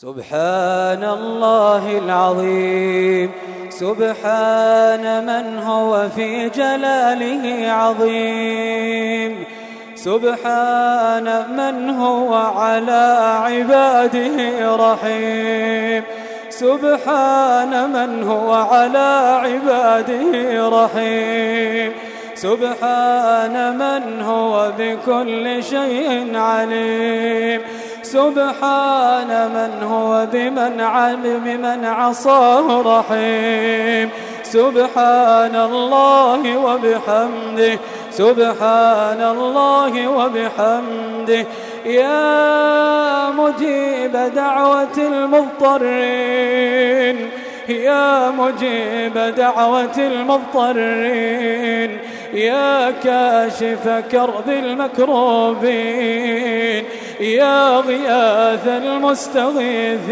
سبحان الله العظيم. سبحان من هو في جلاله عظيم. سبحان من هو على عباده رحيم. سبحان من هو على عباده رحيم. سبحان من هو بكل شيء عليم. سبحان من هو بمن علم من عصاه رحيم. سبحان الله وبحمده سبحان الله وبحمده. يا مجيب دعوة المضطرين يا مجيب دعوة المضطرين يا كاشف كرب المكروبين. يا غياث المستغيثين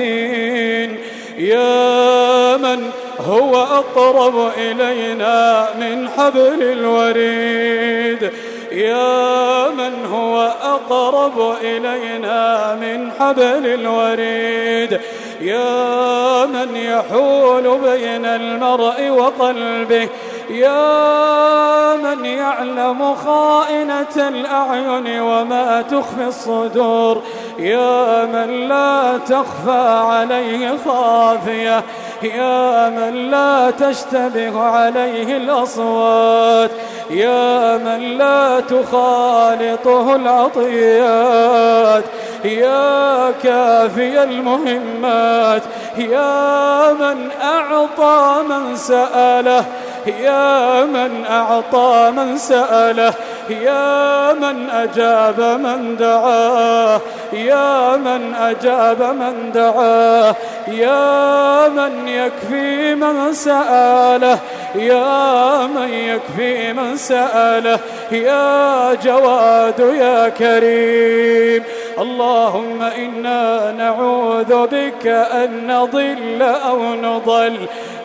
يا من هو أقرب إلينا من حبل الوريد يا من هو أقرب إلينا من حبل الوريد يا من يحول بين المرء وقلبه يا من يعلم خائنة الأعين وما تخفي الصدور يا من لا تخفى عليه خافية يا من لا تشتبه عليه الأصوات يا من لا تخالطه العطيات يا كافي المهمات يا من أعطى من سأله يا من أعطى من سأله يا من أجاب من دعاه يا من أجاب من دعاه يا من يكفي من سأله يا من يكفي من سأله يا جواد يا كريم. اللهم إنا نعوذ بك أن نضل أو نضل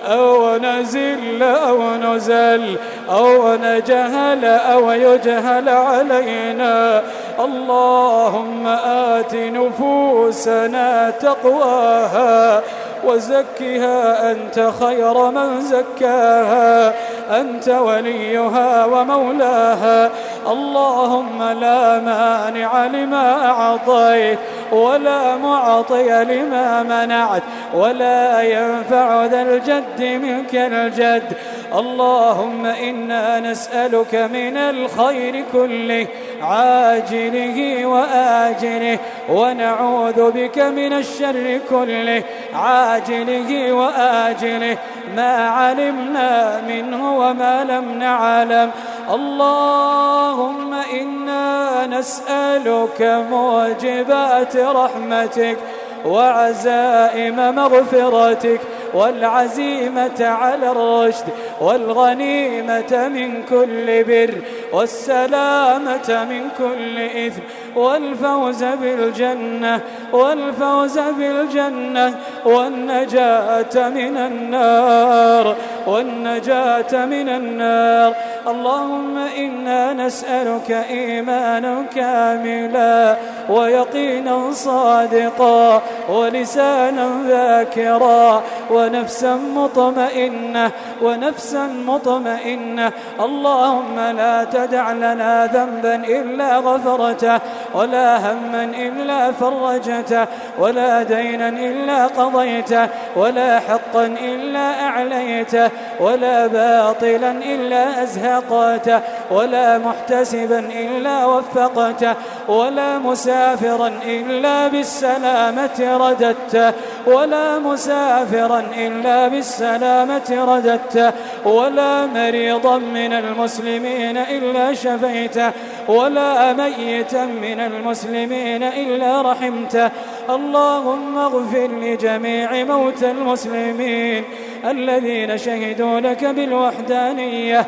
أو نزل أو نزل أو نجهل أو يجهل علينا. اللهم آت نفوسنا تقواها وزكها أنت خير من زكاها. أنت وليها ومولاها. اللهم لا مانع لما أعطيت ولا معطي لما منعت ولا ينفع ذا الجد منك الجد. اللهم إنا نسألك من الخير كله عاجله وآجله ونعوذ بك من الشر كله عاجله وآجله. ما علمنا منه وما لم نعلم. اللهم إنا نسألك موجبات رحمتك وعزائم مغفرتك والعزيمة على الرشد والغنيمة من كل بر والسلامة من كل إثم والفوز بالجنة والفوز بالجنة والنجاة من النار والنجاة من النار. اللهم إنا نسألك إيمانا كاملا ويقينا صادقا ولسانا ذاكرا ونفسا مطمئنة ونفسا مطمئنة. اللهم لا تدع لنا ذنبا إلا غفرته ولا هما إلا فرجته ولا دينا إلا قضيته ولا حقا إلا أعليته ولا باطلا إلا أزهقته ولا محتسبا إلا وفقته ولا مسافرا إلا بالسلامة رددته ولا مسافرا إلا بالسلامة رددته ولا مريضا من المسلمين إلا شفيته ولا ميتا من المسلمين إلا رحمته. اللهم اغفر لجميع موتى المسلمين الذين شهدوا لك بالوحدانية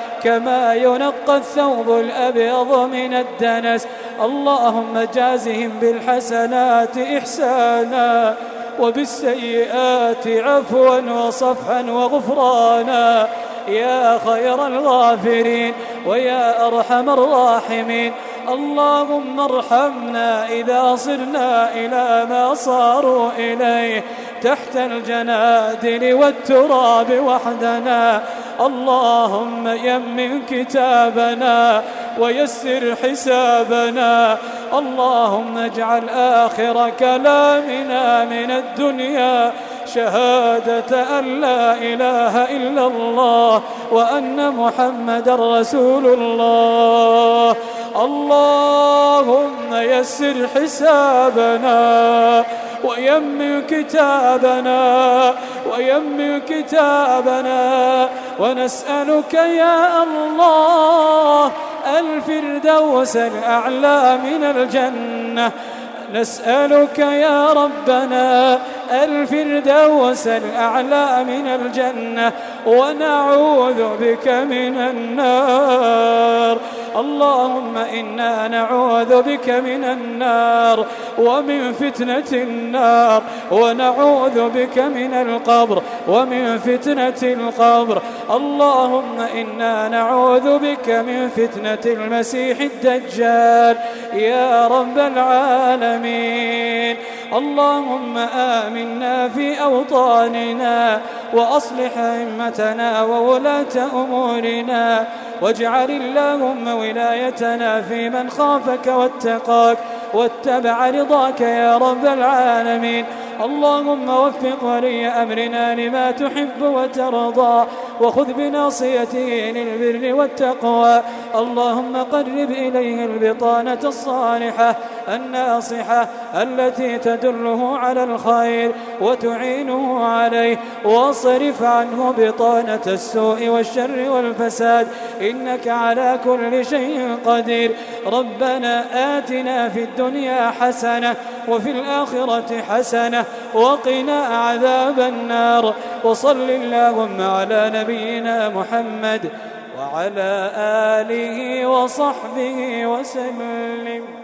كما ينقى الثوب الأبيض من الدنس. اللهم جازهم بالحسنات إحسانا وبالسيئات عفوا وصفحا وغفرانا. يا خير الغافرين ويا أرحم الراحمين. اللهم ارحمنا إذا صرنا إلى ما صاروا إليه. تحت الجنادل والتراب وحدنا. اللهم يمن كتابنا ويسر حسابنا. اللهم اجعل آخر كلامنا من الدنيا. شهادة أن لا إله إلا الله وأن محمد رسول الله. اللهم يسر حسابنا ويمن كتابنا ويمن كتابنا. ونسألك يا الله الفردوس الأعلى من الجنة نسألك يا ربنا الفردوس الأعلى من الجنة ونعوذ بك من النار. اللهم إنا نعوذ بك من النار ومن فتنة النار ونعوذ بك من القبر ومن فتنة القبر اللهم إنا نعوذ بك من فتنة المسيح الدجال يا رب العالمين اللهم آمنا في أوطاننا وأصلح أئمتنا وولاة أمورنا واجعل اللهم ولايتنا في من خافك واتقاك واتبع رضاك يا رب العالمين. اللهم وفق ولي أمرنا لما تحب وترضى وخذ بناصيته للبر والتقوى اللهم قرب إليه البطانة الصالحة الناصحة التي تدله على الخير وتعينه عليه واصرف عنه بطانة السوء والشر والفساد إنك على كل شيء قدير ربنا آتنا في الدنيا حسنة وفي الآخرة حسنة وقنا عذاب النار وصل اللهم على نبينا محمد وعلى آله وصحبه وسلم.